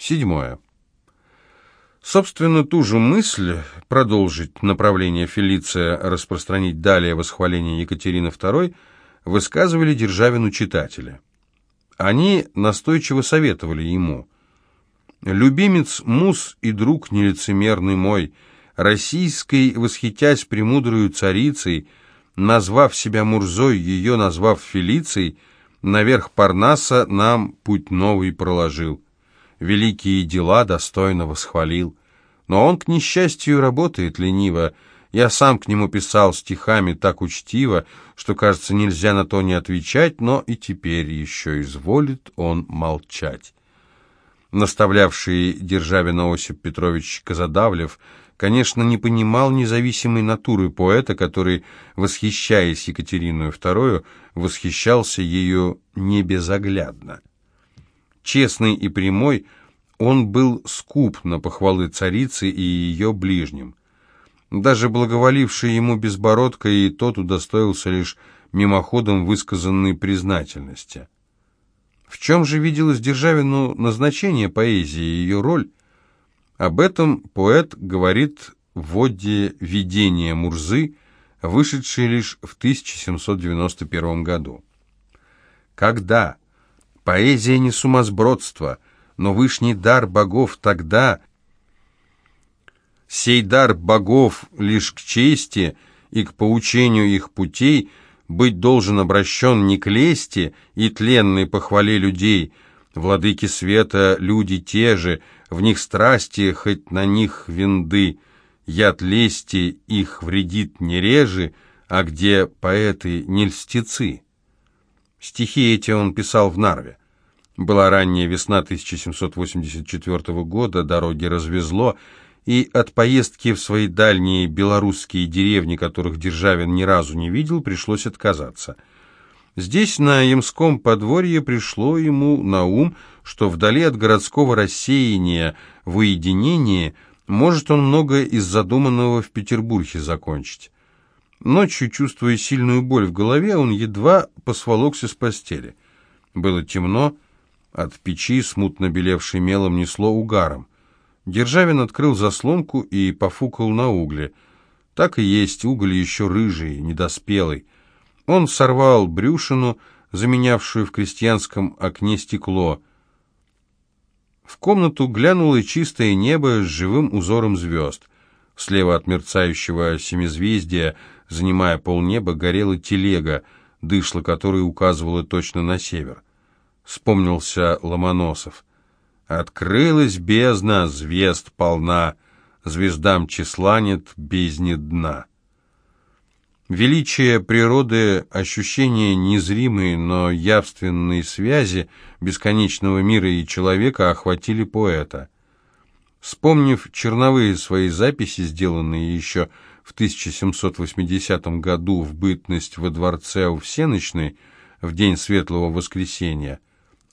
Седьмое. Собственно, ту же мысль продолжить направление Фелиция, распространить далее восхваление Екатерины II, высказывали Державину читатели. Они настойчиво советовали ему «Любимец мус и друг нелицемерный мой, российской, восхитясь премудрою царицей, назвав себя Мурзой, ее назвав Фелицей, наверх Парнаса нам путь новый проложил» великие дела достойно восхвалил. Но он, к несчастью, работает лениво. Я сам к нему писал стихами так учтиво, что, кажется, нельзя на то не отвечать, но и теперь еще изволит он молчать. Наставлявший Державина Осип Петрович Казадавлев, конечно, не понимал независимой натуры поэта, который, восхищаясь Екатериной II, восхищался ею небезоглядно. Честный и прямой, он был скуп на похвалы царицы и ее ближним. Даже благоволивший ему безбородка и тот удостоился лишь мимоходом высказанной признательности. В чем же виделось Державину назначение поэзии и ее роль? Об этом поэт говорит в воде «Видение Мурзы», вышедшей лишь в 1791 году. Когда Поэзия не сумасбродство, но вышний дар богов тогда, сей дар богов лишь к чести и к поучению их путей быть должен обращен не к лести и тленной похвале людей, владыки света люди те же, в них страсти, хоть на них винды, яд лести их вредит не реже, а где поэты не льстецы. Стихи эти он писал в Нарве. Была ранняя весна 1784 года, дороги развезло, и от поездки в свои дальние белорусские деревни, которых Державин ни разу не видел, пришлось отказаться. Здесь, на Ямском подворье, пришло ему на ум, что вдали от городского рассеяния, в уединении, может он многое из задуманного в Петербурге закончить. Ночью, чувствуя сильную боль в голове, он едва посволокся с постели. Было темно, от печи, смутно белевшей мелом, несло угаром. Державин открыл заслонку и пофукал на угле. Так и есть, уголь еще рыжий, недоспелый. Он сорвал брюшину, заменявшую в крестьянском окне стекло. В комнату глянуло чистое небо с живым узором звезд. Слева от мерцающего семизвездия Занимая полнеба, горела телега, дышло которой указывало точно на север. Вспомнился Ломоносов. «Открылась бездна, звезд полна, звездам числа нет, бездне дна». Величие природы, ощущение незримой, но явственной связи бесконечного мира и человека охватили поэта. Вспомнив черновые свои записи, сделанные еще в 1780 году в бытность во дворце у Всеночной в день Светлого Воскресения,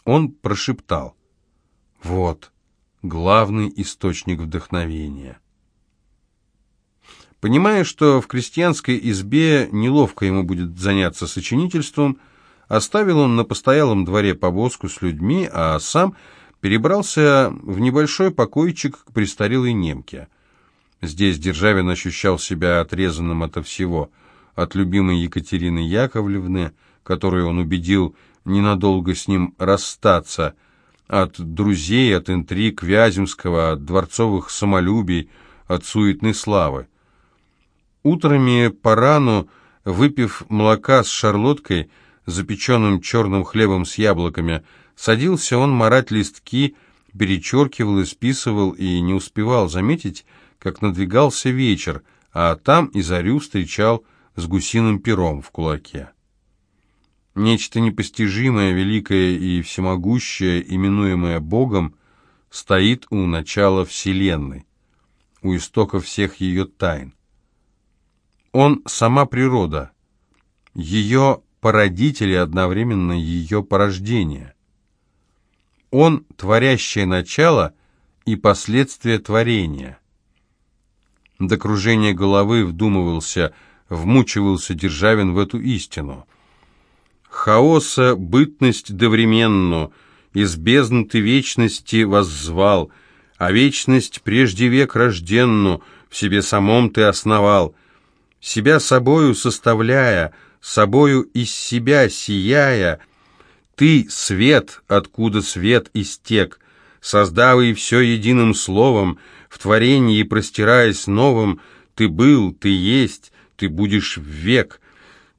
он прошептал «Вот, главный источник вдохновения». Понимая, что в крестьянской избе неловко ему будет заняться сочинительством, оставил он на постоялом дворе повозку с людьми, а сам перебрался в небольшой покойчик к престарелой немке – Здесь Державин ощущал себя отрезанным ото всего, от любимой Екатерины Яковлевны, которую он убедил ненадолго с ним расстаться, от друзей, от интриг Вяземского, от дворцовых самолюбий, от суетной славы. Утрами по рану, выпив молока с шарлоткой, запеченным черным хлебом с яблоками, садился он марать листки, перечеркивал списывал, и не успевал заметить, как надвигался вечер, а там и зарю встречал с гусиным пером в кулаке. Нечто непостижимое, великое и всемогущее, именуемое Богом, стоит у начала Вселенной, у истока всех ее тайн. Он — сама природа, ее породитель и одновременно ее порождение. Он — творящее начало и последствия творения — до головы вдумывался, вмучивался Державин в эту истину. Хаоса бытность довременно, из бездны ты вечности воззвал, а вечность прежде век рожденну в себе самом ты основал. Себя собою составляя, собою из себя сияя, ты — свет, откуда свет истек, создав и все единым словом, в творении простираясь новым, ты был, ты есть, ты будешь век.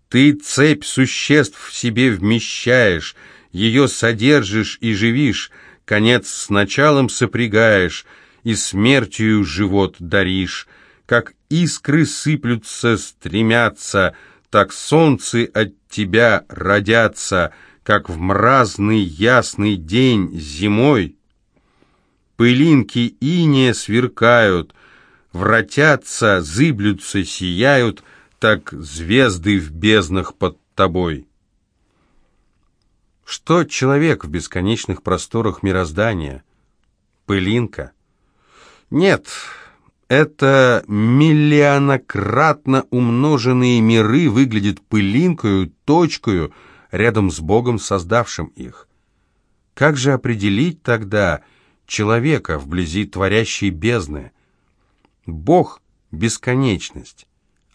Ты цепь существ в себе вмещаешь, ее содержишь и живишь, конец с началом сопрягаешь, и смертью живот даришь. Как искры сыплются, стремятся, так солнце от тебя родятся, как в мразный ясный день зимой. Пылинки иния сверкают, вратятся, зыблются, сияют, так звезды в безднах под тобой. Что человек в бесконечных просторах мироздания? Пылинка? Нет, это миллионократно умноженные миры выглядят пылинкою, точкою, рядом с Богом, создавшим их. Как же определить тогда человека вблизи творящей бездны? Бог — бесконечность,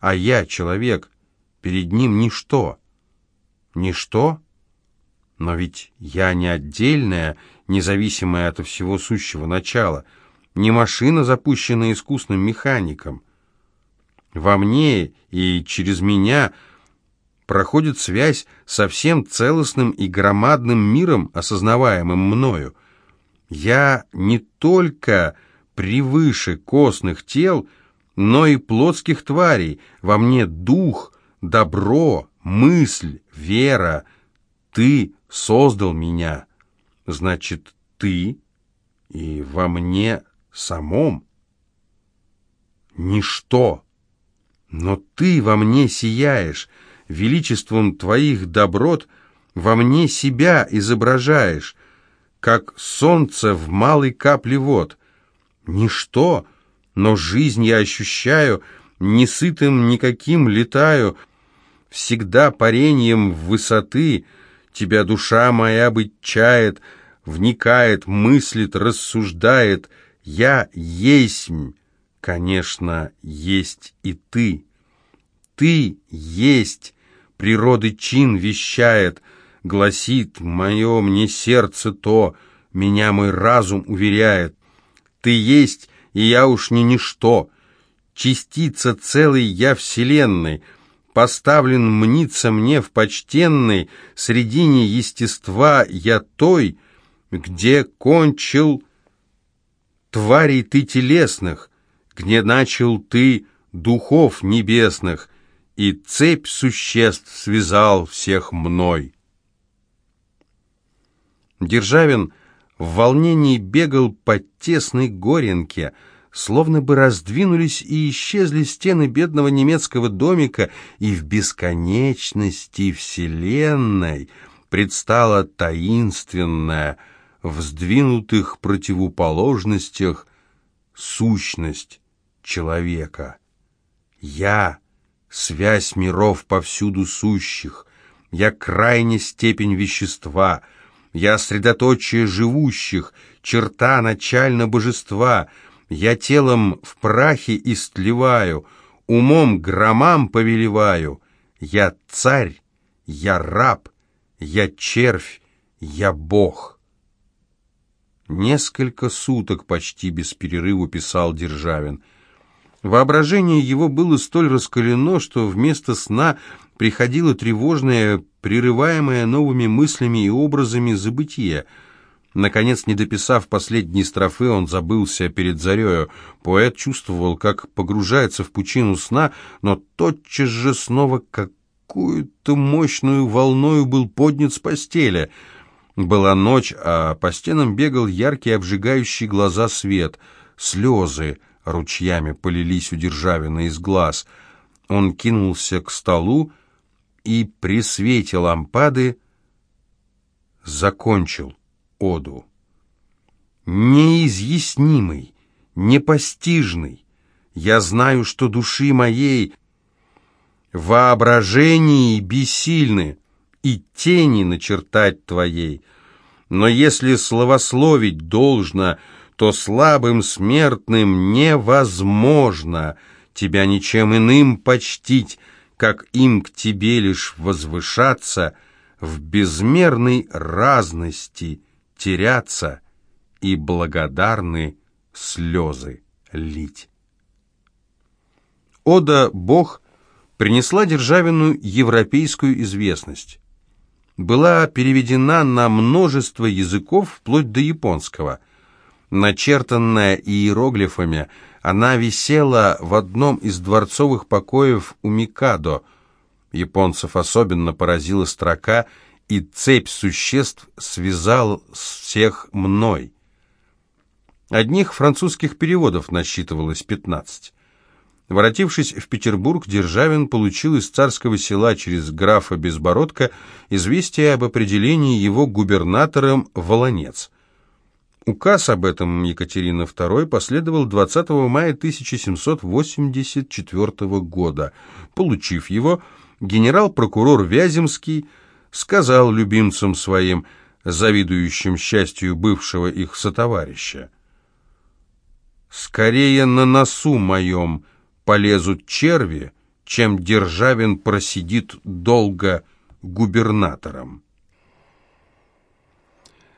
а я, человек, перед ним ничто. Ничто? Но ведь я не отдельная, независимая от всего сущего начала, не машина, запущенная искусным механиком. Во мне и через меня проходит связь со всем целостным и громадным миром, осознаваемым мною. Я не только превыше костных тел, но и плотских тварей, во мне дух, добро, мысль, вера, ты создал меня, значит, ты и во мне самом. Ничто, но ты во мне сияешь, величеством твоих доброт во мне себя изображаешь, как солнце в малой капле вод. Ничто, но жизнь я ощущаю, не сытым никаким летаю, всегда парением в высоты — Тебя душа моя быть чает, вникает, мыслит, рассуждает. Я есмь, конечно, есть и ты. Ты есть, природы чин вещает, гласит мое мне сердце то, меня мой разум уверяет. Ты есть, и я уж не ничто, частица целой я вселенной — поставлен мниться мне в почтенной средине естества я той, где кончил тварей ты телесных, где начал ты духов небесных, и цепь существ связал всех мной. Державин в волнении бегал по тесной горенке, словно бы раздвинулись и исчезли стены бедного немецкого домика, и в бесконечности вселенной предстала таинственная, в сдвинутых противоположностях сущность человека. Я — связь миров повсюду сущих, я крайняя степень вещества, я средоточие живущих, черта начально божества — я телом в прахе истлеваю, умом громам повелеваю. Я царь, я раб, я червь, я бог. Несколько суток почти без перерыва писал Державин. Воображение его было столь раскалено, что вместо сна приходило тревожное, прерываемое новыми мыслями и образами забытие — Наконец, не дописав последней строфы, он забылся перед зарею. Поэт чувствовал, как погружается в пучину сна, но тотчас же снова какую-то мощную волною был поднят с постели. Была ночь, а по стенам бегал яркий, обжигающий глаза свет. Слезы ручьями полились у Державина из глаз. Он кинулся к столу и при свете лампады закончил оду. Неизъяснимый, непостижный, я знаю, что души моей воображении бессильны и тени начертать твоей. Но если словословить должно, то слабым смертным невозможно тебя ничем иным почтить, как им к тебе лишь возвышаться, в безмерной разности теряться и благодарны слезы лить. Ода «Бог» принесла Державину европейскую известность. Была переведена на множество языков, вплоть до японского. Начертанная иероглифами, она висела в одном из дворцовых покоев у Микадо. Японцев особенно поразила строка «И цепь существ связал всех мной». Одних французских переводов насчитывалось пятнадцать. Воротившись в Петербург, Державин получил из царского села через графа Безбородка известие об определении его губернатором Волонец. Указ об этом Екатерины II последовал 20 мая 1784 года. Получив его, генерал-прокурор Вяземский сказал любимцам своим, завидующим счастью бывшего их сотоварища, «Скорее на носу моем полезут черви, чем Державин просидит долго губернатором».